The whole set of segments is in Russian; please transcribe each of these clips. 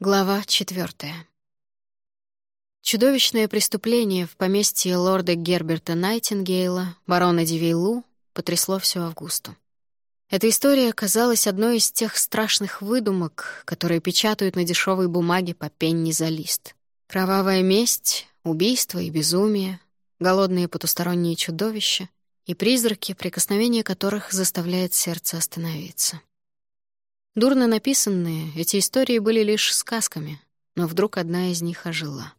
Глава четвертая. Чудовищное преступление в поместье лорда Герберта Найтингейла, барона Дивейлу, потрясло всю Августу. Эта история казалась одной из тех страшных выдумок, которые печатают на дешевой бумаге по пенни за лист. Кровавая месть, убийство и безумие, голодные потусторонние чудовища и призраки, прикосновение которых заставляет сердце остановиться. Дурно написанные, эти истории были лишь сказками, но вдруг одна из них ожила.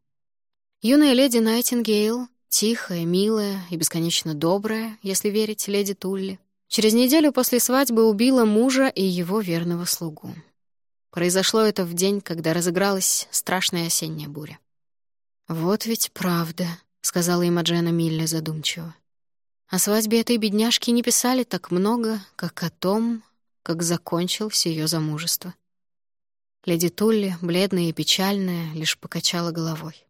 Юная леди Найтингейл, тихая, милая и бесконечно добрая, если верить леди Тулли, через неделю после свадьбы убила мужа и его верного слугу. Произошло это в день, когда разыгралась страшная осенняя буря. «Вот ведь правда», — сказала им Аджена Милля задумчиво. «О свадьбе этой бедняжки не писали так много, как о том, как закончилось ее замужество. Леди Тулли, бледная и печальная, лишь покачала головой.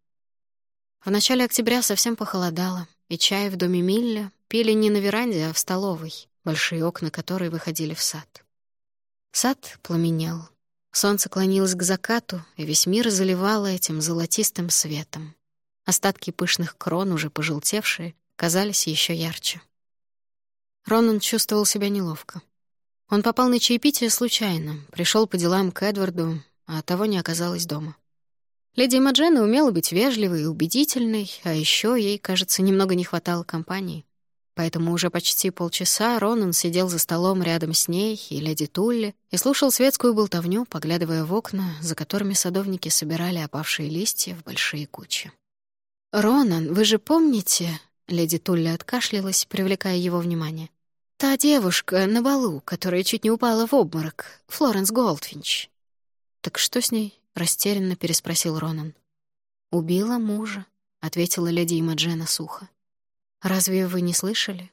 В начале октября совсем похолодало, и чай в доме Милля пили не на веранде, а в столовой, большие окна которой выходили в сад. Сад пламенел. Солнце клонилось к закату, и весь мир заливало этим золотистым светом. Остатки пышных крон, уже пожелтевшие, казались еще ярче. Ронан чувствовал себя неловко. Он попал на чаепитие случайно, пришел по делам к Эдварду, а того не оказалось дома. Леди Маджена умела быть вежливой и убедительной, а еще ей, кажется, немного не хватало компании. Поэтому уже почти полчаса Ронан сидел за столом рядом с ней и леди Тулли и слушал светскую болтовню, поглядывая в окна, за которыми садовники собирали опавшие листья в большие кучи. «Ронан, вы же помните...» — леди Тулли откашлялась, привлекая его внимание. Та девушка на балу, которая чуть не упала в обморок, Флоренс Голдфинч. «Так что с ней?» — растерянно переспросил Ронан. «Убила мужа», — ответила леди Имаджена сухо. «Разве вы не слышали?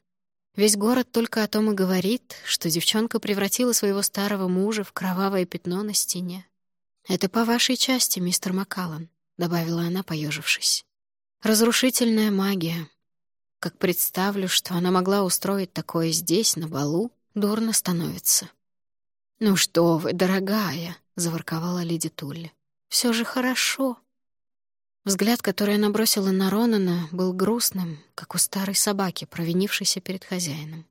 Весь город только о том и говорит, что девчонка превратила своего старого мужа в кровавое пятно на стене. Это по вашей части, мистер Маккаллан», — добавила она, поежившись. «Разрушительная магия, как представлю, что она могла устроить такое здесь, на балу, дурно становится. «Ну что вы, дорогая!» — заворковала леди Тулли. Все же хорошо». Взгляд, который она бросила на Ронана, был грустным, как у старой собаки, провинившейся перед хозяином.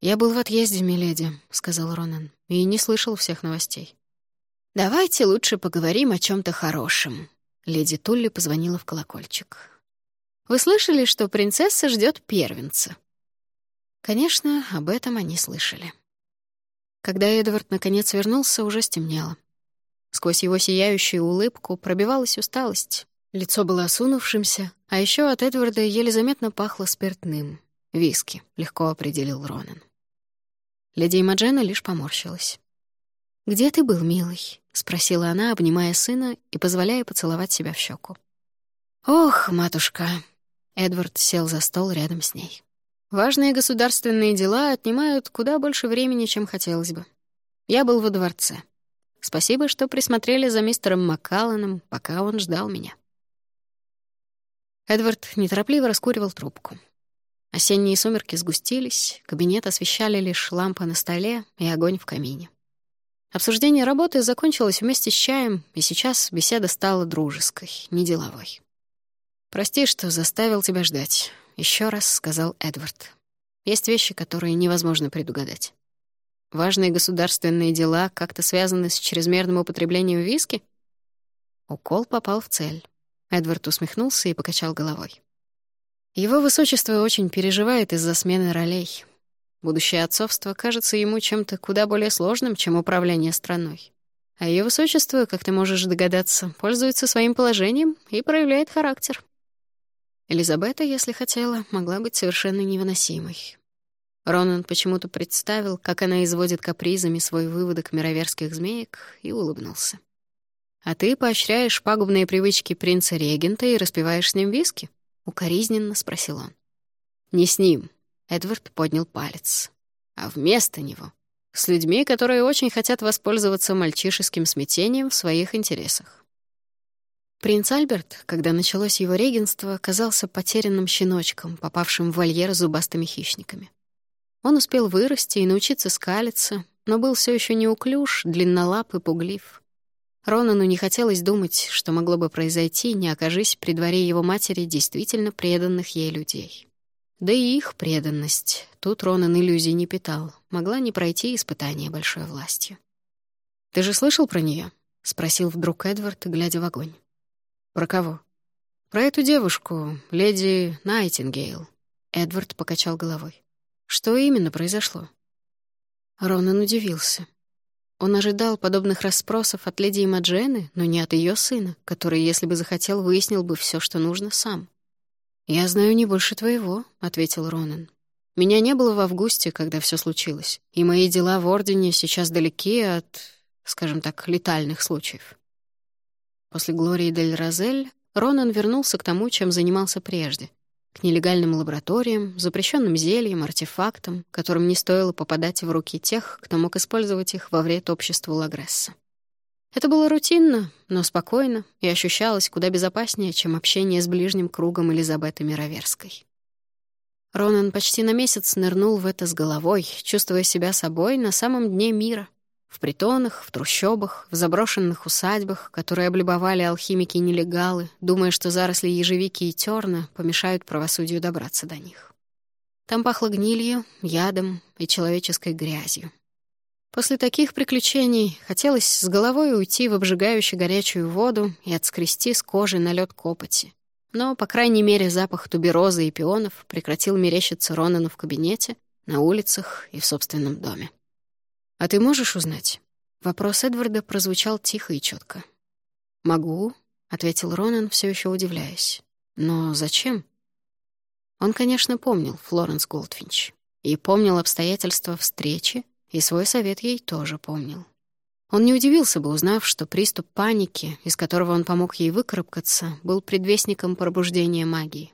«Я был в отъезде, миледи», — сказал Ронан, — «и не слышал всех новостей». «Давайте лучше поговорим о чем то хорошем». Леди Тулли позвонила в колокольчик. Вы слышали, что принцесса ждет первенца?» Конечно, об этом они слышали. Когда Эдвард наконец вернулся, уже стемнело. Сквозь его сияющую улыбку пробивалась усталость. Лицо было осунувшимся, а еще от Эдварда еле заметно пахло спиртным. «Виски», — легко определил Ронан. Леди Имаджена лишь поморщилась. «Где ты был, милый?» — спросила она, обнимая сына и позволяя поцеловать себя в щеку. «Ох, матушка!» Эдвард сел за стол рядом с ней. «Важные государственные дела отнимают куда больше времени, чем хотелось бы. Я был во дворце. Спасибо, что присмотрели за мистером Маккалланом, пока он ждал меня». Эдвард неторопливо раскуривал трубку. Осенние сумерки сгустились, кабинет освещали лишь лампа на столе и огонь в камине. Обсуждение работы закончилось вместе с чаем, и сейчас беседа стала дружеской, не деловой. «Прости, что заставил тебя ждать», — еще раз сказал Эдвард. «Есть вещи, которые невозможно предугадать. Важные государственные дела как-то связаны с чрезмерным употреблением виски?» Укол попал в цель. Эдвард усмехнулся и покачал головой. Его высочество очень переживает из-за смены ролей. Будущее отцовство кажется ему чем-то куда более сложным, чем управление страной. А ее высочество, как ты можешь догадаться, пользуется своим положением и проявляет характер. Элизабета, если хотела, могла быть совершенно невыносимой. Ронан почему-то представил, как она изводит капризами свой выводок мироверских змеек, и улыбнулся. «А ты поощряешь пагубные привычки принца-регента и распиваешь с ним виски?» — укоризненно спросил он. «Не с ним», — Эдвард поднял палец, «а вместо него, с людьми, которые очень хотят воспользоваться мальчишеским смятением в своих интересах. Принц Альберт, когда началось его регенство, казался потерянным щеночком, попавшим в вольер зубастыми хищниками. Он успел вырасти и научиться скалиться, но был все еще неуклюж, длиннолап и пуглив. Ронану не хотелось думать, что могло бы произойти, не окажись при дворе его матери действительно преданных ей людей. Да и их преданность, тут Ронан иллюзий не питал, могла не пройти испытание большой властью. «Ты же слышал про нее? спросил вдруг Эдвард, глядя в огонь. «Про кого?» «Про эту девушку, леди Найтингейл». Эдвард покачал головой. «Что именно произошло?» Ронан удивился. Он ожидал подобных расспросов от леди Имаджены, но не от ее сына, который, если бы захотел, выяснил бы все, что нужно сам. «Я знаю не больше твоего», — ответил Ронан. «Меня не было в августе, когда все случилось, и мои дела в Ордене сейчас далеки от, скажем так, летальных случаев». После Глории Дель Розель Ронан вернулся к тому, чем занимался прежде — к нелегальным лабораториям, запрещенным зельям, артефактам, которым не стоило попадать в руки тех, кто мог использовать их во вред обществу Лагресса. Это было рутинно, но спокойно и ощущалось куда безопаснее, чем общение с ближним кругом Элизабеты Мироверской. Ронан почти на месяц нырнул в это с головой, чувствуя себя собой на самом дне мира, в притонах, в трущобах, в заброшенных усадьбах, которые облюбовали алхимики-нелегалы, думая, что заросли ежевики и терна помешают правосудию добраться до них. Там пахло гнилью, ядом и человеческой грязью. После таких приключений хотелось с головой уйти в обжигающую горячую воду и отскрести с кожи налет копоти. Но, по крайней мере, запах туберозы и пионов прекратил мерещиться Ронану в кабинете, на улицах и в собственном доме. «А ты можешь узнать?» Вопрос Эдварда прозвучал тихо и четко. «Могу», — ответил Ронан, все еще удивляясь. «Но зачем?» Он, конечно, помнил Флоренс Голдфинч. И помнил обстоятельства встречи, и свой совет ей тоже помнил. Он не удивился бы, узнав, что приступ паники, из которого он помог ей выкарабкаться, был предвестником пробуждения магии.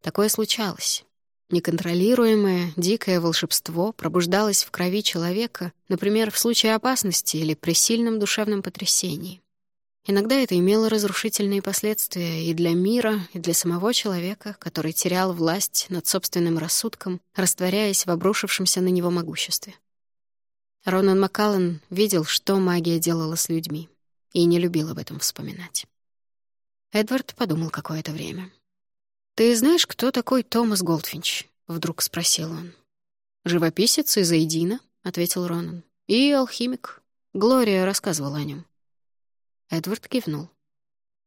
Такое случалось. Неконтролируемое, дикое волшебство пробуждалось в крови человека, например, в случае опасности или при сильном душевном потрясении. Иногда это имело разрушительные последствия и для мира, и для самого человека, который терял власть над собственным рассудком, растворяясь в обрушившемся на него могуществе. Ронан Маккаллан видел, что магия делала с людьми, и не любил об этом вспоминать. Эдвард подумал какое-то время. «Ты знаешь, кто такой Томас Голдфинч?» — вдруг спросил он. «Живописец из Эйдина», — ответил Ронан. «И алхимик. Глория рассказывала о нем». Эдвард кивнул.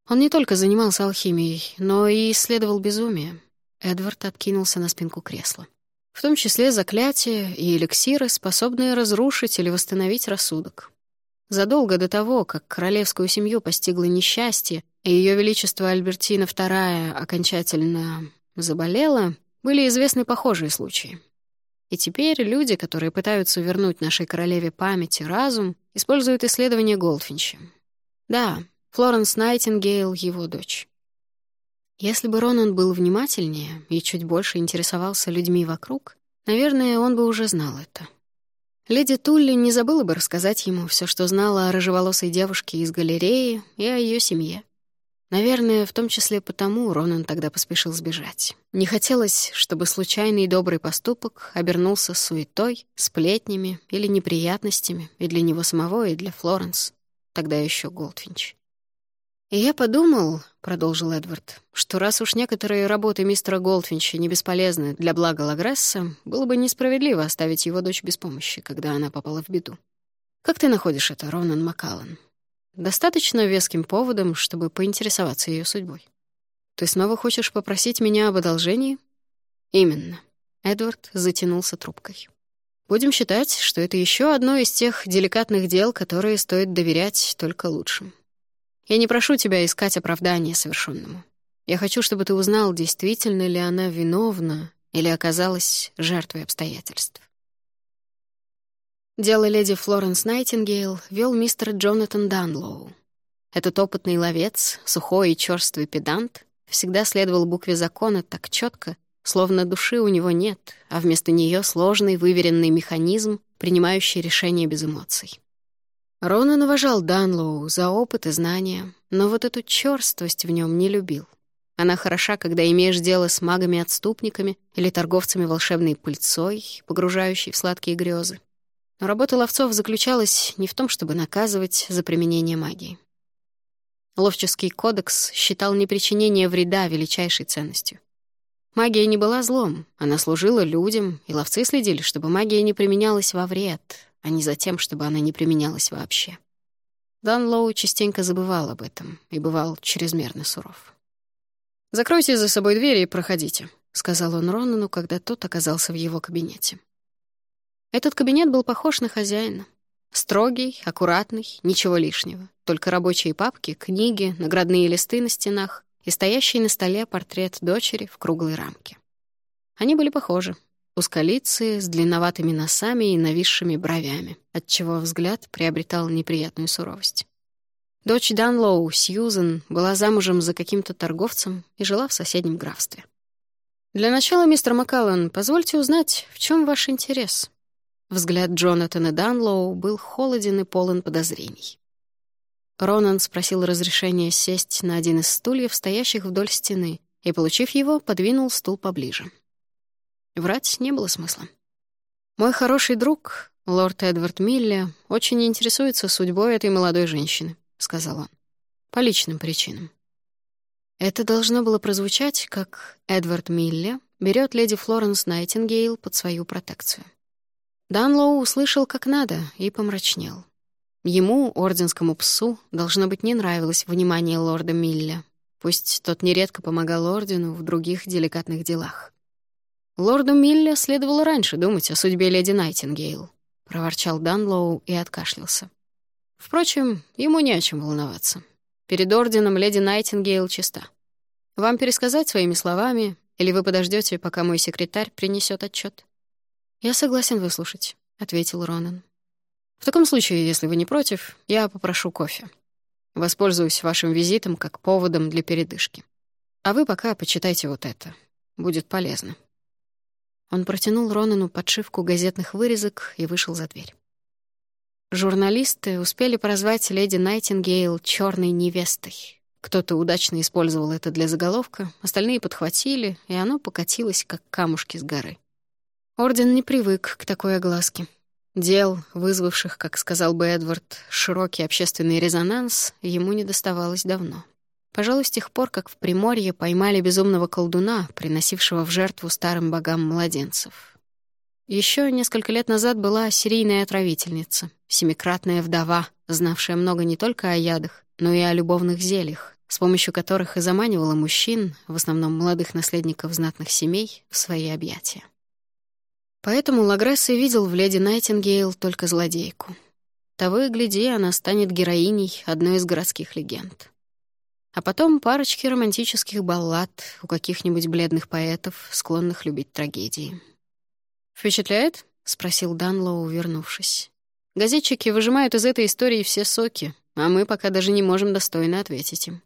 Он не только занимался алхимией, но и исследовал безумие. Эдвард откинулся на спинку кресла. В том числе заклятия и эликсиры, способные разрушить или восстановить рассудок. Задолго до того, как королевскую семью постигло несчастье, Ее Величество Альбертина II окончательно заболела, были известны похожие случаи. И теперь люди, которые пытаются вернуть нашей королеве память и разум, используют исследования Голдфинча. Да, Флоренс Найтингейл — его дочь. Если бы Ронан был внимательнее и чуть больше интересовался людьми вокруг, наверное, он бы уже знал это. Леди Тулли не забыла бы рассказать ему все, что знала о рыжеволосой девушке из галереи и о ее семье. Наверное, в том числе потому Ронан тогда поспешил сбежать. Не хотелось, чтобы случайный добрый поступок обернулся суетой, сплетнями или неприятностями и для него самого, и для Флоренс, тогда еще Голдфинч. «И я подумал, — продолжил Эдвард, — что раз уж некоторые работы мистера Голдфинча не бесполезны для блага Лагресса, было бы несправедливо оставить его дочь без помощи, когда она попала в беду. Как ты находишь это, Ронан Маккаллан?» Достаточно веским поводом, чтобы поинтересоваться ее судьбой. Ты снова хочешь попросить меня об одолжении? Именно. Эдвард затянулся трубкой. Будем считать, что это еще одно из тех деликатных дел, которые стоит доверять только лучшим. Я не прошу тебя искать оправдание совершенному. Я хочу, чтобы ты узнал, действительно ли она виновна или оказалась жертвой обстоятельств. Дело леди Флоренс Найтингейл вел мистер Джонатан Данлоу. Этот опытный ловец, сухой и чёрствый педант, всегда следовал букве закона так четко, словно души у него нет, а вместо нее сложный выверенный механизм, принимающий решения без эмоций. Ронан уважал Данлоу за опыт и знания, но вот эту чёрствость в нем не любил. Она хороша, когда имеешь дело с магами-отступниками или торговцами волшебной пыльцой, погружающей в сладкие грезы. Но работа ловцов заключалась не в том, чтобы наказывать за применение магии. Ловческий кодекс считал непричинение вреда величайшей ценностью. Магия не была злом, она служила людям, и ловцы следили, чтобы магия не применялась во вред, а не за тем, чтобы она не применялась вообще. Дан Лоу частенько забывал об этом и бывал чрезмерно суров. «Закройте за собой двери и проходите», — сказал он Ронану, когда тот оказался в его кабинете. Этот кабинет был похож на хозяина. Строгий, аккуратный, ничего лишнего. Только рабочие папки, книги, наградные листы на стенах и стоящий на столе портрет дочери в круглой рамке. Они были похожи. Узколицые, с длинноватыми носами и нависшими бровями, отчего взгляд приобретал неприятную суровость. Дочь Данлоу, Сьюзен, была замужем за каким-то торговцем и жила в соседнем графстве. «Для начала, мистер Маккаллан, позвольте узнать, в чем ваш интерес?» Взгляд Джонатана Данлоу был холоден и полон подозрений. Ронан спросил разрешения сесть на один из стульев, стоящих вдоль стены, и, получив его, подвинул стул поближе. Врать не было смысла. «Мой хороший друг, лорд Эдвард Милли, очень интересуется судьбой этой молодой женщины», — сказал он. «По личным причинам». Это должно было прозвучать, как Эдвард Милли берет леди Флоренс Найтингейл под свою протекцию. Данлоу услышал как надо и помрачнел. Ему, орденскому псу, должно быть, не нравилось внимание лорда Милля, пусть тот нередко помогал ордену в других деликатных делах. «Лорду Милля следовало раньше думать о судьбе леди Найтингейл», — проворчал Данлоу и откашлялся. Впрочем, ему не о чем волноваться. Перед орденом леди Найтингейл чиста. Вам пересказать своими словами, или вы подождете, пока мой секретарь принесет отчет? «Я согласен выслушать», — ответил Ронан. В таком случае, если вы не против, я попрошу кофе. Воспользуюсь вашим визитом как поводом для передышки. А вы пока почитайте вот это. Будет полезно». Он протянул Ронану подшивку газетных вырезок и вышел за дверь. Журналисты успели прозвать леди Найтингейл черной невестой». Кто-то удачно использовал это для заголовка, остальные подхватили, и оно покатилось, как камушки с горы. Орден не привык к такой огласке. Дел, вызвавших, как сказал бы Эдвард, широкий общественный резонанс, ему не доставалось давно. Пожалуй, с тех пор, как в Приморье поймали безумного колдуна, приносившего в жертву старым богам младенцев. Еще несколько лет назад была серийная отравительница, семикратная вдова, знавшая много не только о ядах, но и о любовных зельях, с помощью которых и заманивала мужчин, в основном молодых наследников знатных семей, в свои объятия. Поэтому Лагресс и видел в леди Найтингейл только злодейку. Того и гляди, она станет героиней одной из городских легенд. А потом парочки романтических баллад у каких-нибудь бледных поэтов, склонных любить трагедии. «Впечатляет?» — спросил Данлоу, вернувшись. «Газетчики выжимают из этой истории все соки, а мы пока даже не можем достойно ответить им».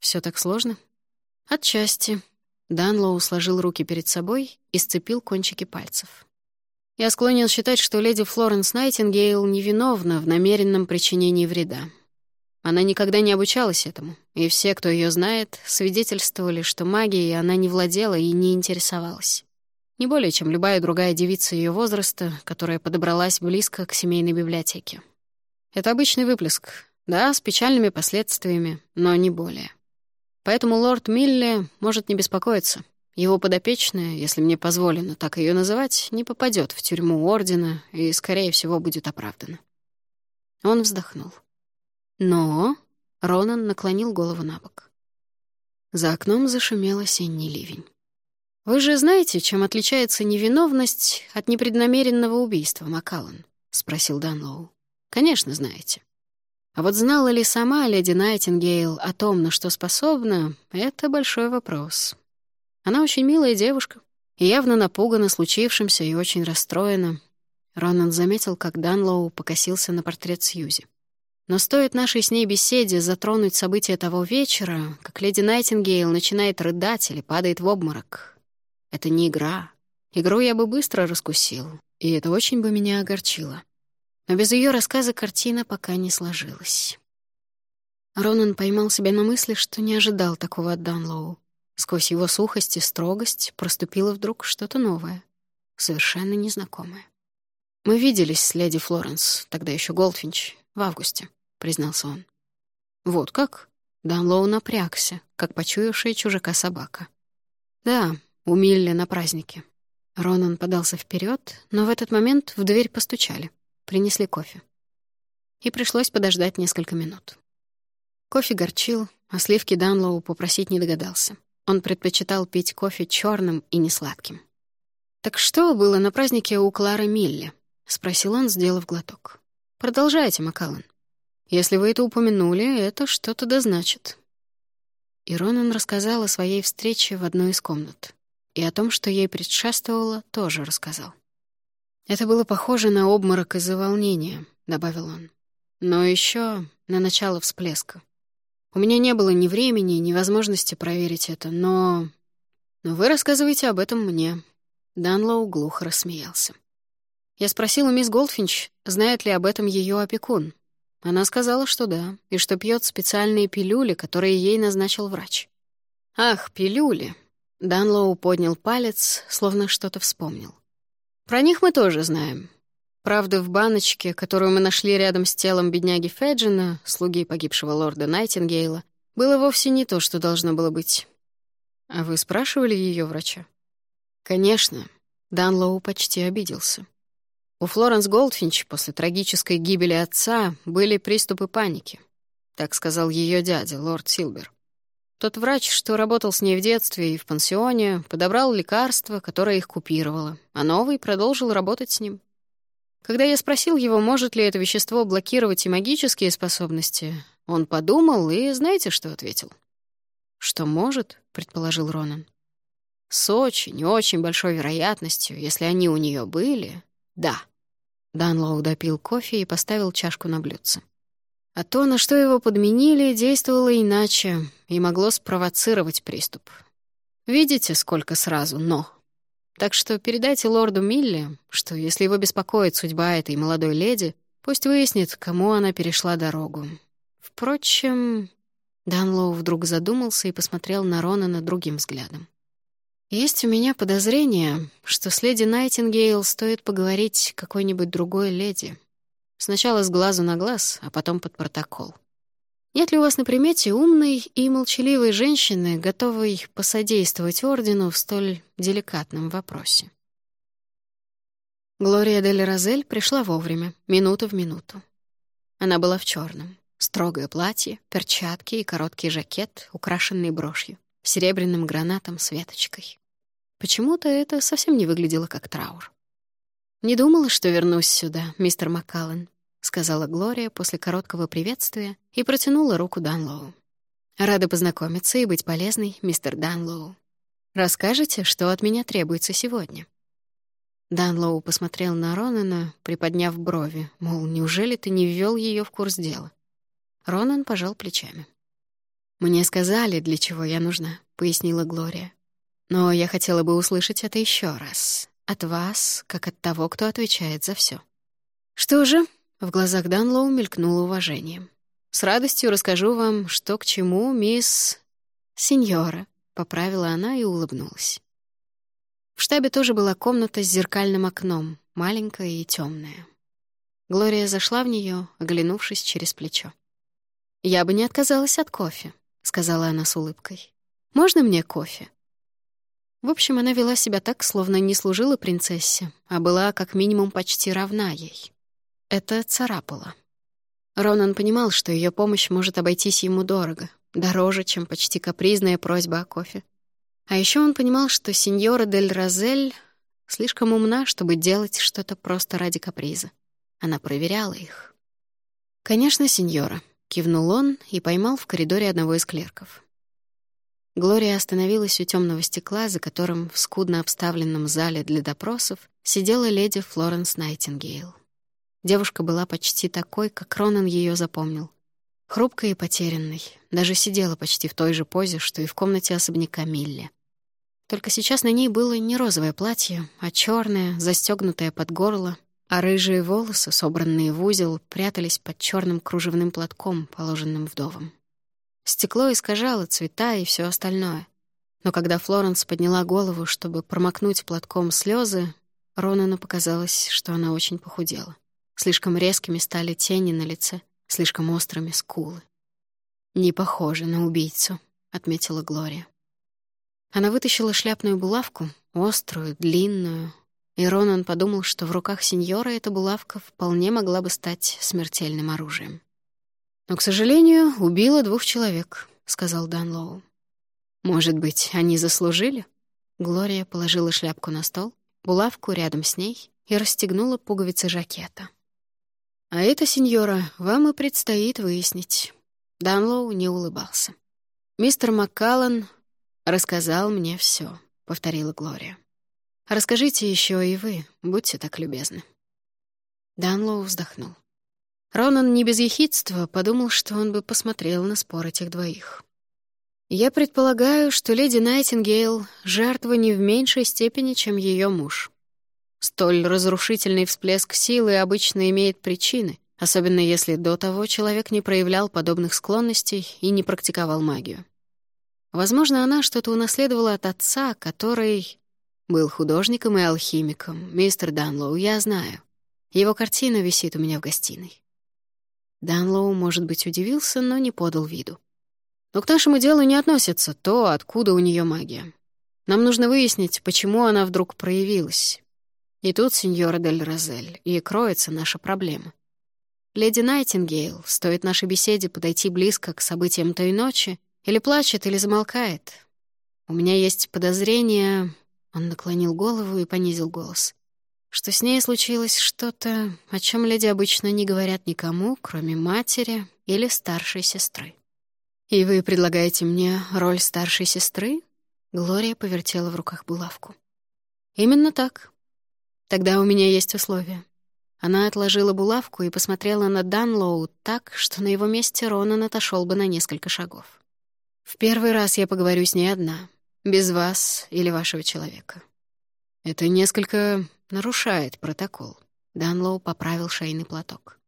Все так сложно?» «Отчасти», Данлоу сложил руки перед собой и сцепил кончики пальцев. «Я склонен считать, что леди Флоренс Найтингейл невиновна в намеренном причинении вреда. Она никогда не обучалась этому, и все, кто ее знает, свидетельствовали, что магией она не владела и не интересовалась. Не более, чем любая другая девица ее возраста, которая подобралась близко к семейной библиотеке. Это обычный выплеск, да, с печальными последствиями, но не более. Поэтому лорд Милли может не беспокоиться. Его подопечная, если мне позволено так ее называть, не попадет в тюрьму Ордена и, скорее всего, будет оправдана. Он вздохнул. Но Ронан наклонил голову на бок. За окном зашумел осенний ливень. «Вы же знаете, чем отличается невиновность от непреднамеренного убийства, Макаллан?» — спросил Данлоу. «Конечно, знаете. А вот знала ли сама леди Найтингейл о том, на что способна, это большой вопрос. Она очень милая девушка и явно напугана случившимся и очень расстроена. Ронан заметил, как Данлоу покосился на портрет Сьюзи. Но стоит нашей с ней беседе затронуть события того вечера, как леди Найтингейл начинает рыдать или падает в обморок. Это не игра. Игру я бы быстро раскусил, и это очень бы меня огорчило но без ее рассказа картина пока не сложилась. Ронан поймал себя на мысли, что не ожидал такого от Данлоу. Сквозь его сухость и строгость проступило вдруг что-то новое, совершенно незнакомое. «Мы виделись с леди Флоренс, тогда еще Голдфинч, в августе», — признался он. «Вот как?» Данлоу напрягся, как почуявшая чужака собака. «Да, у Милли на празднике». Ронан подался вперед, но в этот момент в дверь постучали. Принесли кофе. И пришлось подождать несколько минут. Кофе горчил, а сливки Данлоу попросить не догадался. Он предпочитал пить кофе черным и несладким. «Так что было на празднике у Клары Милли?» — спросил он, сделав глоток. «Продолжайте, Макалан. Если вы это упомянули, это что-то да значит». И Ронан рассказал о своей встрече в одной из комнат. И о том, что ей предшествовало, тоже рассказал. «Это было похоже на обморок из-за волнения», — добавил он. «Но еще на начало всплеска. У меня не было ни времени, ни возможности проверить это, но... Но вы рассказываете об этом мне». Данлоу глухо рассмеялся. Я спросила мисс Голдфинч, знает ли об этом ее опекун. Она сказала, что да, и что пьет специальные пилюли, которые ей назначил врач. «Ах, пилюли!» Данлоу поднял палец, словно что-то вспомнил. «Про них мы тоже знаем. Правда, в баночке, которую мы нашли рядом с телом бедняги Феджина, слуги погибшего лорда Найтингейла, было вовсе не то, что должно было быть. А вы спрашивали ее врача? Конечно. Данлоу почти обиделся. У Флоренс Голдфинч после трагической гибели отца были приступы паники. Так сказал ее дядя, лорд Силбер. Тот врач, что работал с ней в детстве и в пансионе, подобрал лекарство, которое их купировало, а новый продолжил работать с ним. Когда я спросил его, может ли это вещество блокировать и магические способности, он подумал и знаете, что ответил? «Что может», — предположил Ронан. «С очень, очень большой вероятностью, если они у нее были, да». Данлоу допил кофе и поставил чашку на блюдце. А то, на что его подменили, действовало иначе и могло спровоцировать приступ. Видите, сколько сразу «но»? Так что передайте лорду Милли, что если его беспокоит судьба этой молодой леди, пусть выяснит, кому она перешла дорогу. Впрочем, Данлоу вдруг задумался и посмотрел на Ронана другим взглядом. «Есть у меня подозрение, что с леди Найтингейл стоит поговорить какой-нибудь другой леди. Сначала с глазу на глаз, а потом под протокол. Нет ли у вас на примете умной и молчаливой женщины, готовой посодействовать Ордену в столь деликатном вопросе? Глория дель Розель пришла вовремя, минута в минуту. Она была в черном, строгое платье, перчатки и короткий жакет, украшенный брошью, серебряным гранатом с веточкой. Почему-то это совсем не выглядело как траур. «Не думала, что вернусь сюда, мистер Маккаллен», — сказала Глория после короткого приветствия и протянула руку Данлоу. «Рада познакомиться и быть полезной, мистер Данлоу. Расскажете, что от меня требуется сегодня?» Данлоу посмотрел на Ронана, приподняв брови, мол, неужели ты не ввел ее в курс дела? Ронан пожал плечами. «Мне сказали, для чего я нужна», — пояснила Глория. «Но я хотела бы услышать это еще раз. От вас, как от того, кто отвечает за все. «Что же?» В глазах Данлоу мелькнуло уважение. «С радостью расскажу вам, что к чему, мисс... Сеньора», — поправила она и улыбнулась. В штабе тоже была комната с зеркальным окном, маленькая и темная. Глория зашла в нее, оглянувшись через плечо. «Я бы не отказалась от кофе», — сказала она с улыбкой. «Можно мне кофе?» В общем, она вела себя так, словно не служила принцессе, а была как минимум почти равна ей. Это царапало. Ронан понимал, что ее помощь может обойтись ему дорого, дороже, чем почти капризная просьба о кофе. А еще он понимал, что сеньора Дель Розель слишком умна, чтобы делать что-то просто ради каприза. Она проверяла их. «Конечно, сеньора», — кивнул он и поймал в коридоре одного из клерков. Глория остановилась у темного стекла, за которым в скудно обставленном зале для допросов сидела леди Флоренс Найтингейл. Девушка была почти такой, как Ронан ее запомнил. Хрупкой и потерянной, даже сидела почти в той же позе, что и в комнате особняка Милли. Только сейчас на ней было не розовое платье, а черное, застегнутое под горло, а рыжие волосы, собранные в узел, прятались под черным кружевным платком, положенным вдовом. Стекло искажало цвета и все остальное. Но когда Флоренс подняла голову, чтобы промокнуть платком слезы, Ронану показалось, что она очень похудела. Слишком резкими стали тени на лице, слишком острыми скулы. «Не похоже на убийцу», — отметила Глория. Она вытащила шляпную булавку, острую, длинную, и Ронан подумал, что в руках сеньора эта булавка вполне могла бы стать смертельным оружием. «Но, к сожалению, убила двух человек», — сказал Данлоу. «Может быть, они заслужили?» Глория положила шляпку на стол, булавку рядом с ней и расстегнула пуговицы жакета. «А это, сеньора, вам и предстоит выяснить». Данлоу не улыбался. «Мистер Маккаллан рассказал мне все, повторила Глория. «Расскажите еще и вы, будьте так любезны». Данлоу вздохнул. Ронан не без ехидства подумал, что он бы посмотрел на спор этих двоих. «Я предполагаю, что леди Найтингейл — жертва не в меньшей степени, чем ее муж. Столь разрушительный всплеск силы обычно имеет причины, особенно если до того человек не проявлял подобных склонностей и не практиковал магию. Возможно, она что-то унаследовала от отца, который был художником и алхимиком. Мистер Данлоу, я знаю. Его картина висит у меня в гостиной. Данлоу, может быть, удивился, но не подал виду. Но к нашему делу не относится то, откуда у нее магия. Нам нужно выяснить, почему она вдруг проявилась. И тут, сеньора Дель Розель, и кроется наша проблема. Леди Найтингейл, стоит нашей беседе подойти близко к событиям той ночи, или плачет, или замолкает. У меня есть подозрение... Он наклонил голову и понизил голос. Что с ней случилось что-то, о чем леди обычно не говорят никому, кроме матери или старшей сестры. «И вы предлагаете мне роль старшей сестры?» Глория повертела в руках булавку. «Именно так. Тогда у меня есть условия». Она отложила булавку и посмотрела на Данлоу так, что на его месте Ронан отошел бы на несколько шагов. «В первый раз я поговорю с ней одна, без вас или вашего человека. Это несколько нарушает протокол». Данлоу поправил шейный платок.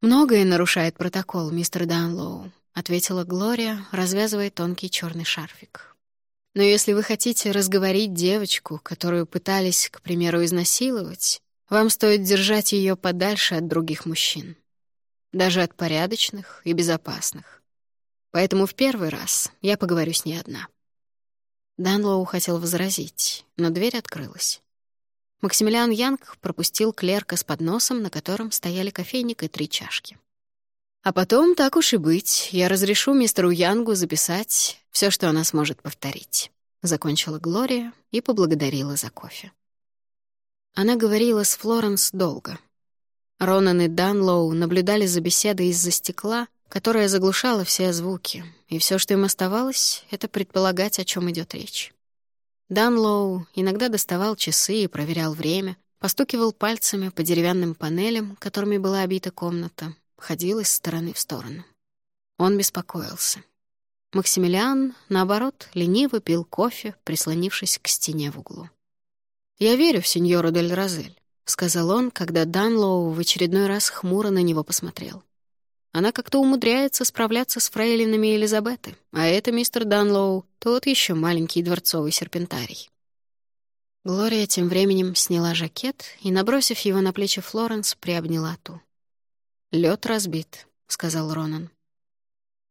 «Многое нарушает протокол, мистер Данлоу», — ответила Глория, развязывая тонкий черный шарфик. Но если вы хотите разговорить девочку, которую пытались, к примеру, изнасиловать, вам стоит держать ее подальше от других мужчин. Даже от порядочных и безопасных. Поэтому в первый раз я поговорю с ней одна. Данлоу хотел возразить, но дверь открылась. Максимилиан Янг пропустил клерка с подносом, на котором стояли кофейник и три чашки. А потом, так уж и быть, я разрешу мистеру Янгу записать все, что она сможет повторить. Закончила Глория и поблагодарила за кофе. Она говорила с Флоренс долго. Ронан и Данлоу наблюдали за беседой из-за стекла, которое заглушало все звуки, и все, что им оставалось, — это предполагать, о чем идет речь. Данлоу иногда доставал часы и проверял время, постукивал пальцами по деревянным панелям, которыми была обита комната, ходил из стороны в сторону. Он беспокоился. Максимилиан, наоборот, лениво пил кофе, прислонившись к стене в углу. «Я верю в сеньору Дель Розель», — сказал он, когда Данлоу в очередной раз хмуро на него посмотрел. «Она как-то умудряется справляться с фрейлинами Элизабеты, а это мистер Данлоу, тот еще маленький дворцовый серпентарий». Глория тем временем сняла жакет и, набросив его на плечи Флоренс, приобняла ту. Лед разбит», — сказал Ронан.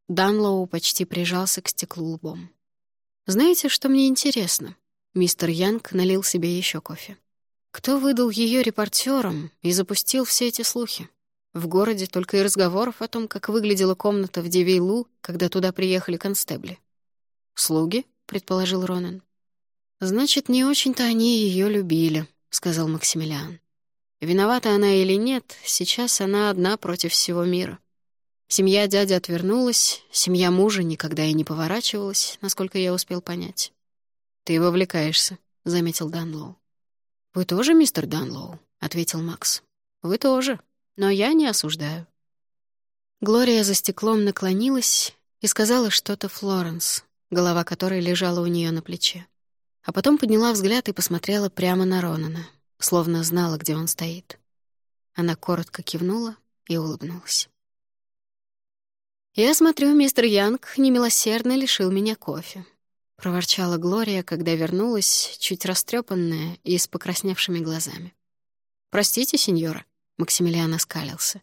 Данлоу почти прижался к стеклу лбом. «Знаете, что мне интересно?» Мистер Янг налил себе еще кофе. «Кто выдал ее репортерам и запустил все эти слухи? В городе только и разговоров о том, как выглядела комната в Дивейлу, когда туда приехали констебли». «Слуги?» — предположил Ронан. «Значит, не очень-то они ее любили», — сказал Максимилиан. Виновата она или нет, сейчас она одна против всего мира. Семья дяди отвернулась, семья мужа никогда и не поворачивалась, насколько я успел понять. «Ты вовлекаешься», — заметил Данлоу. «Вы тоже, мистер Данлоу?» — ответил Макс. «Вы тоже, но я не осуждаю». Глория за стеклом наклонилась и сказала что-то Флоренс, голова которой лежала у нее на плече. А потом подняла взгляд и посмотрела прямо на Ронана словно знала, где он стоит. Она коротко кивнула и улыбнулась. «Я смотрю, мистер Янг немилосердно лишил меня кофе», — проворчала Глория, когда вернулась, чуть растрепанная и с покрасневшими глазами. «Простите, сеньора», — Максимилиан оскалился.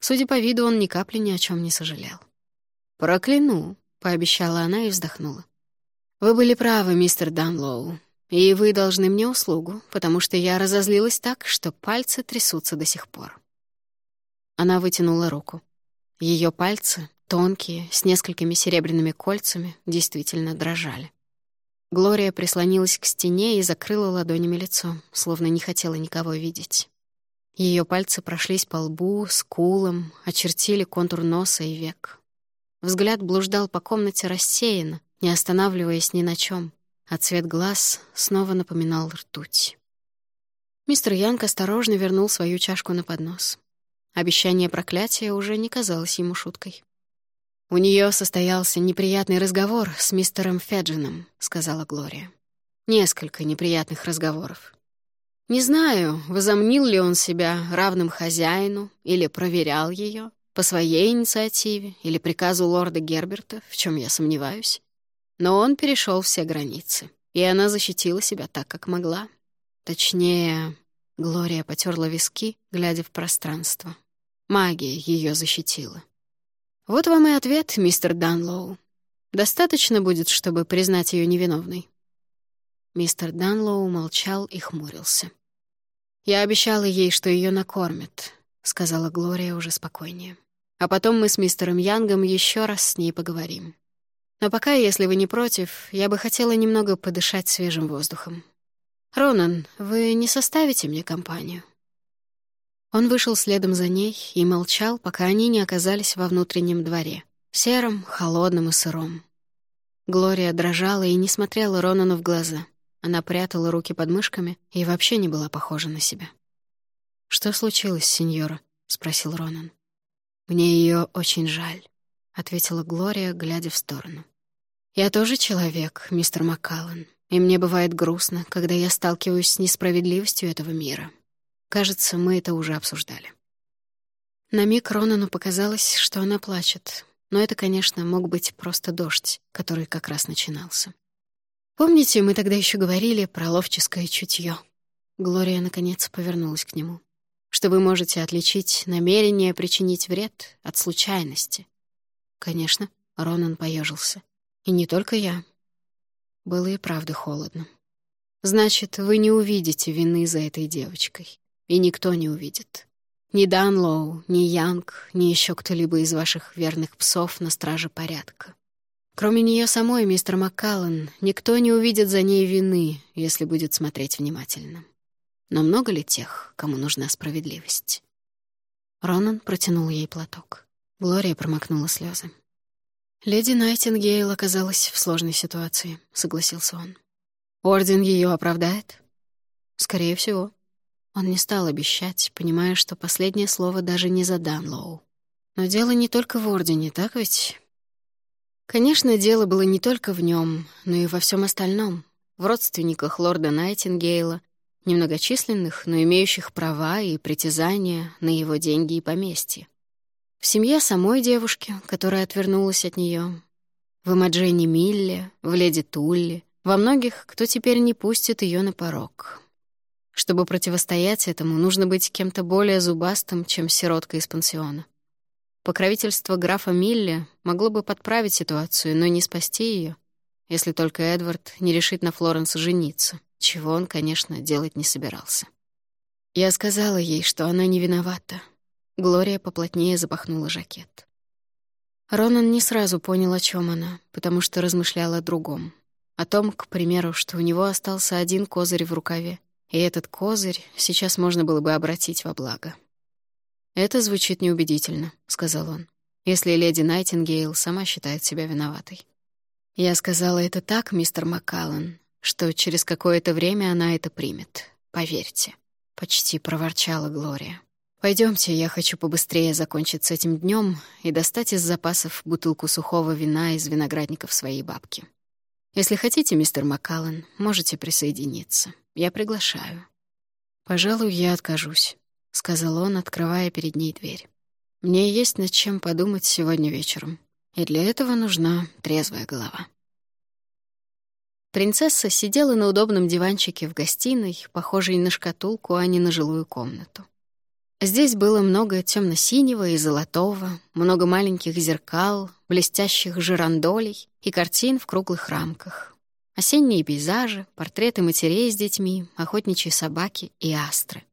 Судя по виду, он ни капли ни о чем не сожалел. «Прокляну», — пообещала она и вздохнула. «Вы были правы, мистер Данлоу, и вы должны мне услугу, потому что я разозлилась так, что пальцы трясутся до сих пор». Она вытянула руку. Ее пальцы, тонкие, с несколькими серебряными кольцами, действительно дрожали. Глория прислонилась к стене и закрыла ладонями лицо, словно не хотела никого видеть. Ее пальцы прошлись по лбу, скулам, очертили контур носа и век. Взгляд блуждал по комнате рассеянно, не останавливаясь ни на чем, а цвет глаз снова напоминал ртуть. Мистер Янг осторожно вернул свою чашку на поднос. Обещание проклятия уже не казалось ему шуткой. «У нее состоялся неприятный разговор с мистером Феджином», — сказала Глория. «Несколько неприятных разговоров. Не знаю, возомнил ли он себя равным хозяину или проверял ее по своей инициативе или приказу лорда Герберта, в чем я сомневаюсь. Но он перешел все границы, и она защитила себя так, как могла. Точнее, Глория потерла виски, глядя в пространство. Магия ее защитила. Вот вам и ответ, мистер Данлоу. Достаточно будет, чтобы признать ее невиновной. Мистер Данлоу молчал и хмурился. «Я обещала ей, что ее накормят», — сказала Глория уже спокойнее. «А потом мы с мистером Янгом еще раз с ней поговорим. Но пока, если вы не против, я бы хотела немного подышать свежим воздухом. Ронан, вы не составите мне компанию?» Он вышел следом за ней и молчал, пока они не оказались во внутреннем дворе, сером, холодном и сыром. Глория дрожала и не смотрела Ронану в глаза. Она прятала руки под мышками и вообще не была похожа на себя. «Что случилось, сеньора?» — спросил Ронан. «Мне ее очень жаль», — ответила Глория, глядя в сторону. «Я тоже человек, мистер Маккаллан, и мне бывает грустно, когда я сталкиваюсь с несправедливостью этого мира. Кажется, мы это уже обсуждали. На миг Ронану показалось, что она плачет, но это, конечно, мог быть просто дождь, который как раз начинался. «Помните, мы тогда еще говорили про ловческое чутье?» Глория, наконец, повернулась к нему. «Что вы можете отличить намерение причинить вред от случайности?» «Конечно», — Ронан поежился. «И не только я». Было и правда холодно. «Значит, вы не увидите вины за этой девочкой и никто не увидит. Ни Данлоу, ни Янг, ни еще кто-либо из ваших верных псов на страже порядка. Кроме нее самой, мистер Маккаллан, никто не увидит за ней вины, если будет смотреть внимательно. Но много ли тех, кому нужна справедливость? Ронан протянул ей платок. Глория промокнула слезы. «Леди Найтингейл оказалась в сложной ситуации», — согласился он. «Орден ее оправдает?» «Скорее всего», он не стал обещать, понимая, что последнее слово даже не за Данлоу. Но дело не только в Ордене, так ведь? Конечно, дело было не только в нем, но и во всем остальном. В родственниках лорда Найтингейла, немногочисленных, но имеющих права и притязания на его деньги и поместье. В семье самой девушки, которая отвернулась от нее, в Эмаджене Милле, в леди Тулли, во многих, кто теперь не пустит ее на порог. Чтобы противостоять этому, нужно быть кем-то более зубастым, чем сиротка из пансиона. Покровительство графа Милли могло бы подправить ситуацию, но не спасти ее, если только Эдвард не решит на Флоренс жениться, чего он, конечно, делать не собирался. Я сказала ей, что она не виновата. Глория поплотнее запахнула жакет. Ронан не сразу понял, о чем она, потому что размышляла о другом. О том, к примеру, что у него остался один козырь в рукаве, и этот козырь сейчас можно было бы обратить во благо. «Это звучит неубедительно», — сказал он, «если леди Найтингейл сама считает себя виноватой». Я сказала это так, мистер Маккаллан, что через какое-то время она это примет. Поверьте. Почти проворчала Глория. Пойдемте, я хочу побыстрее закончить с этим днем и достать из запасов бутылку сухого вина из виноградников своей бабки. Если хотите, мистер Маккаллан, можете присоединиться. Я приглашаю». «Пожалуй, я откажусь», — сказал он, открывая перед ней дверь. «Мне есть над чем подумать сегодня вечером, и для этого нужна трезвая голова». Принцесса сидела на удобном диванчике в гостиной, похожей на шкатулку, а не на жилую комнату. Здесь было много темно-синего и золотого, много маленьких зеркал, блестящих жирандолей и картин в круглых рамках. Осенние пейзажи, портреты матерей с детьми, охотничьи собаки и астры.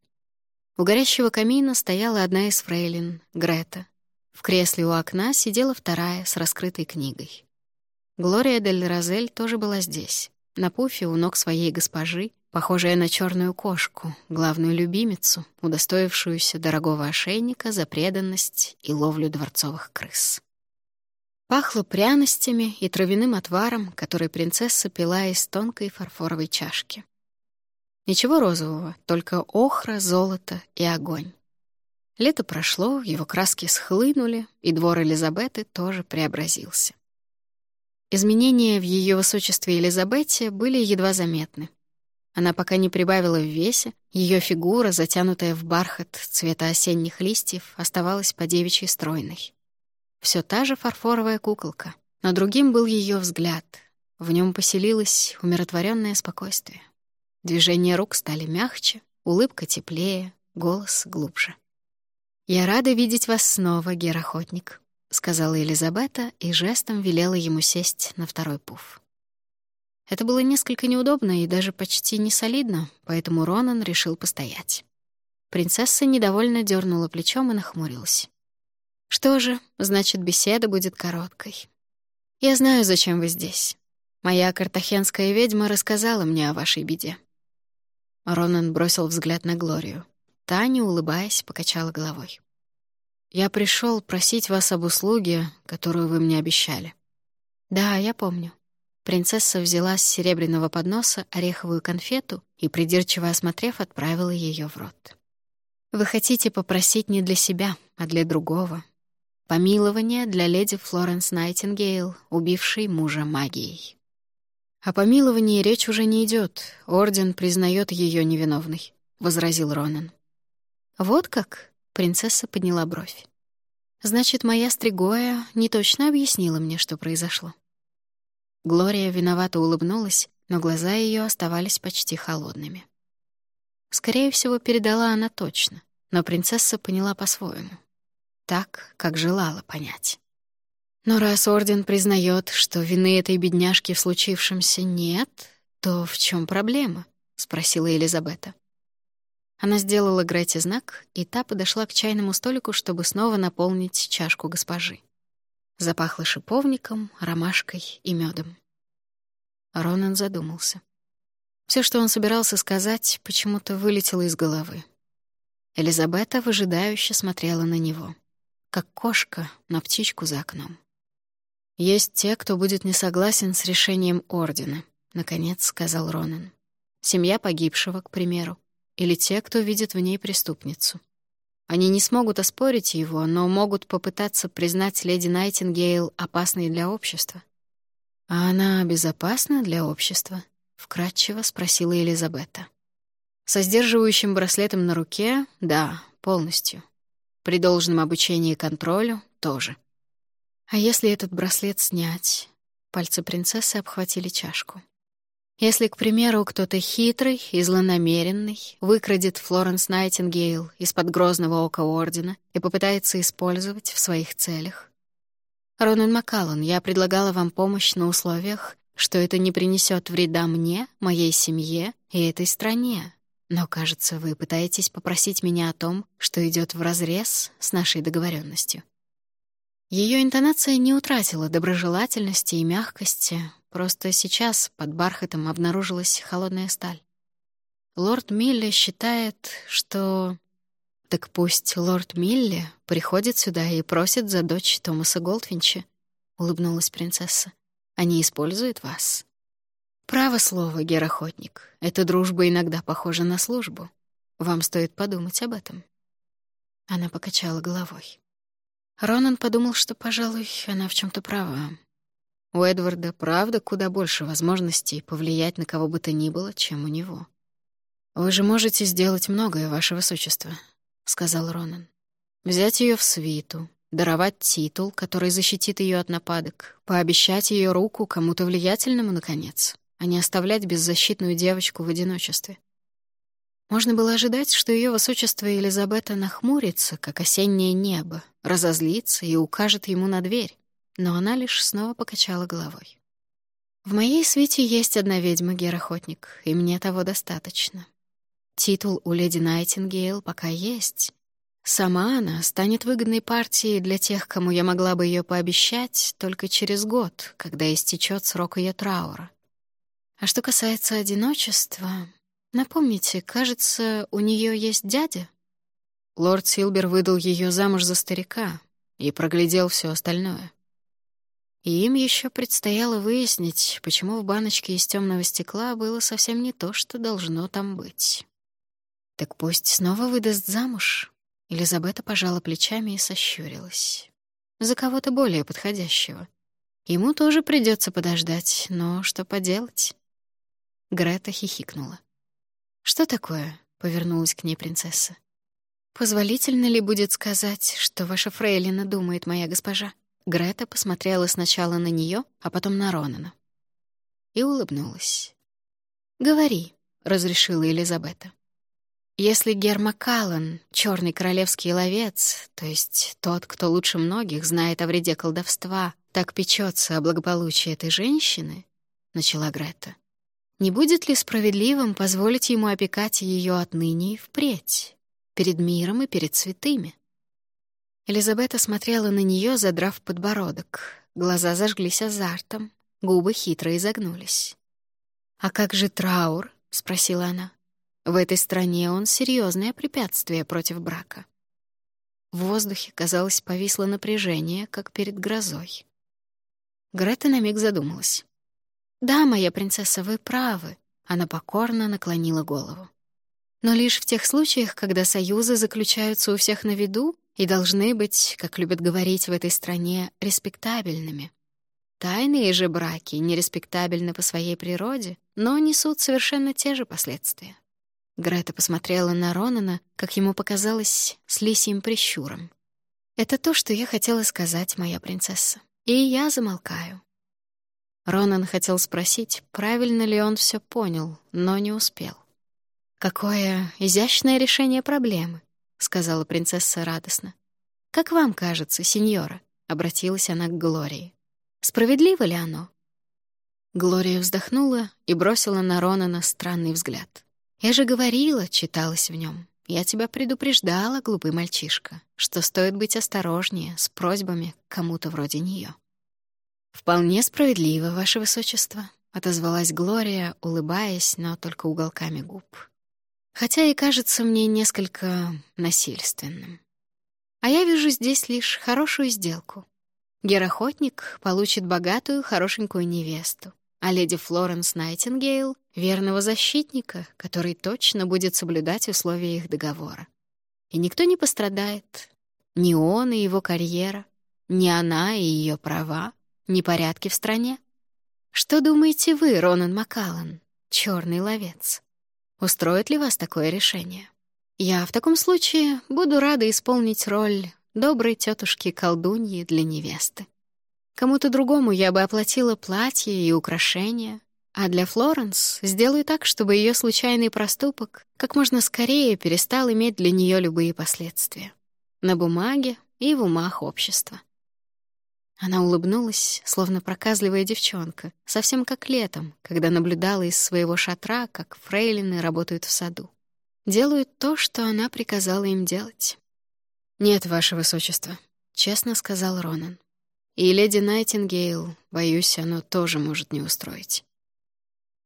У горящего камина стояла одна из фрейлин, Грета. В кресле у окна сидела вторая с раскрытой книгой. Глория дель Розель тоже была здесь, на пуфе у ног своей госпожи, похожая на черную кошку, главную любимицу, удостоившуюся дорогого ошейника за преданность и ловлю дворцовых крыс. Пахло пряностями и травяным отваром, который принцесса пила из тонкой фарфоровой чашки. Ничего розового, только охра, золото и огонь. Лето прошло, его краски схлынули, и двор Элизабеты тоже преобразился. Изменения в ее высочестве Елизабете были едва заметны. Она пока не прибавила в весе, ее фигура, затянутая в бархат цвета осенних листьев, оставалась по девичьей стройной. Все та же фарфоровая куколка, но другим был ее взгляд. В нем поселилось умиротворенное спокойствие. Движения рук стали мягче, улыбка теплее, голос глубже. «Я рада видеть вас снова, герохотник», — сказала Елизабета и жестом велела ему сесть на второй пуф. Это было несколько неудобно и даже почти не солидно, поэтому Ронан решил постоять. Принцесса недовольно дернула плечом и нахмурилась. «Что же, значит, беседа будет короткой. Я знаю, зачем вы здесь. Моя картахенская ведьма рассказала мне о вашей беде». Ронан бросил взгляд на Глорию. Таня, улыбаясь, покачала головой. «Я пришел просить вас об услуге, которую вы мне обещали». «Да, я помню. Принцесса взяла с серебряного подноса ореховую конфету и, придирчиво осмотрев, отправила ее в рот. «Вы хотите попросить не для себя, а для другого. Помилование для леди Флоренс Найтингейл, убившей мужа магией». «О помиловании речь уже не идет. Орден признает ее невиновной», — возразил Ронан. «Вот как?» — принцесса подняла бровь. «Значит, моя стригоя не точно объяснила мне, что произошло». Глория виновато улыбнулась, но глаза ее оставались почти холодными. Скорее всего, передала она точно, но принцесса поняла по-своему. Так, как желала понять. Но раз Орден признает, что вины этой бедняжки в случившемся нет, то в чем проблема? — спросила Елизабета. Она сделала Грете знак, и та подошла к чайному столику, чтобы снова наполнить чашку госпожи. Запахло шиповником, ромашкой и медом. Ронан задумался. Все, что он собирался сказать, почему-то вылетело из головы. Элизабета выжидающе смотрела на него, как кошка на птичку за окном. «Есть те, кто будет не согласен с решением Ордена», — наконец сказал Ронан. «Семья погибшего, к примеру, или те, кто видит в ней преступницу. Они не смогут оспорить его, но могут попытаться признать леди Найтингейл опасной для общества. «А она безопасна для общества?» — вкратчиво спросила Елизабета. «Со сдерживающим браслетом на руке — да, полностью. При должном обучении и контролю — тоже. А если этот браслет снять?» Пальцы принцессы обхватили чашку. Если, к примеру, кто-то хитрый и злонамеренный выкрадет Флоренс Найтингейл из-под грозного ока Ордена и попытается использовать в своих целях. Ронан Маккаллан, я предлагала вам помощь на условиях, что это не принесет вреда мне, моей семье и этой стране. Но, кажется, вы пытаетесь попросить меня о том, что идет вразрез с нашей договоренностью. Ее интонация не утратила доброжелательности и мягкости, Просто сейчас под бархатом обнаружилась холодная сталь. Лорд Милли считает, что... Так пусть лорд Милли приходит сюда и просит за дочь Томаса Голдфинча, — улыбнулась принцесса. Они используют вас. Право слово, герохотник. Эта дружба иногда похожа на службу. Вам стоит подумать об этом. Она покачала головой. Ронан подумал, что, пожалуй, она в чем то права. У Эдварда, правда, куда больше возможностей повлиять на кого бы то ни было, чем у него. «Вы же можете сделать многое, ваше высочество», — сказал Ронан. «Взять ее в свиту, даровать титул, который защитит ее от нападок, пообещать ее руку кому-то влиятельному, наконец, а не оставлять беззащитную девочку в одиночестве». Можно было ожидать, что ее высочество Елизабета нахмурится, как осеннее небо, разозлится и укажет ему на дверь, но она лишь снова покачала головой. «В моей свите есть одна ведьма, Герохотник, и мне того достаточно. Титул у леди Найтингейл пока есть. Сама она станет выгодной партией для тех, кому я могла бы ее пообещать только через год, когда истечет срок ее траура. А что касается одиночества, напомните, кажется, у нее есть дядя? Лорд Силбер выдал ее замуж за старика и проглядел все остальное. И им еще предстояло выяснить, почему в баночке из темного стекла было совсем не то, что должно там быть. Так пусть снова выдаст замуж. Елизабета пожала плечами и сощурилась. За кого-то более подходящего. Ему тоже придется подождать, но что поделать? Грета хихикнула. «Что такое?» — повернулась к ней принцесса. «Позволительно ли будет сказать, что ваша фрейлина думает, моя госпожа?» Грета посмотрела сначала на нее, а потом на Ронана. И улыбнулась. «Говори», — разрешила Елизабета. «Если Гермакалан, черный королевский ловец, то есть тот, кто лучше многих знает о вреде колдовства, так печется о благополучии этой женщины», — начала Грета, «не будет ли справедливым позволить ему опекать ее отныне и впредь, перед миром и перед святыми?» Элизабета смотрела на нее, задрав подбородок. Глаза зажглись азартом, губы хитро изогнулись. «А как же траур?» — спросила она. «В этой стране он серьезное препятствие против брака». В воздухе, казалось, повисло напряжение, как перед грозой. Грета на миг задумалась. «Да, моя принцесса, вы правы», — она покорно наклонила голову. «Но лишь в тех случаях, когда союзы заключаются у всех на виду и должны быть, как любят говорить в этой стране, респектабельными. Тайные же браки нереспектабельны по своей природе, но несут совершенно те же последствия. Грета посмотрела на Ронана, как ему показалось, с лисьим прищуром. «Это то, что я хотела сказать, моя принцесса. И я замолкаю». Ронан хотел спросить, правильно ли он все понял, но не успел. «Какое изящное решение проблемы. — сказала принцесса радостно. «Как вам кажется, сеньора?» — обратилась она к Глории. «Справедливо ли оно?» Глория вздохнула и бросила на Ронана странный взгляд. «Я же говорила», — читалась в нем. «Я тебя предупреждала, глупый мальчишка, что стоит быть осторожнее с просьбами к кому-то вроде нее. «Вполне справедливо, ваше высочество», — отозвалась Глория, улыбаясь, но только уголками губ хотя и кажется мне несколько насильственным. А я вижу здесь лишь хорошую сделку. Герохотник получит богатую, хорошенькую невесту, а леди Флоренс Найтингейл — верного защитника, который точно будет соблюдать условия их договора. И никто не пострадает. Ни он и его карьера, ни она и ее права, ни порядки в стране. Что думаете вы, Ронан Маккаллан, черный ловец? Устроит ли вас такое решение? Я в таком случае буду рада исполнить роль доброй тетушки-колдуньи для невесты. Кому-то другому я бы оплатила платье и украшения, а для Флоренс сделаю так, чтобы ее случайный проступок как можно скорее перестал иметь для нее любые последствия. На бумаге и в умах общества. Она улыбнулась, словно проказливая девчонка, совсем как летом, когда наблюдала из своего шатра, как фрейлины работают в саду. Делают то, что она приказала им делать. «Нет, ваше высочество», — честно сказал Ронан. «И леди Найтингейл, боюсь, оно тоже может не устроить».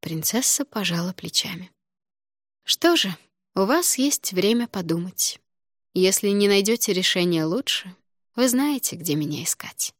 Принцесса пожала плечами. «Что же, у вас есть время подумать. Если не найдете решения лучше, вы знаете, где меня искать».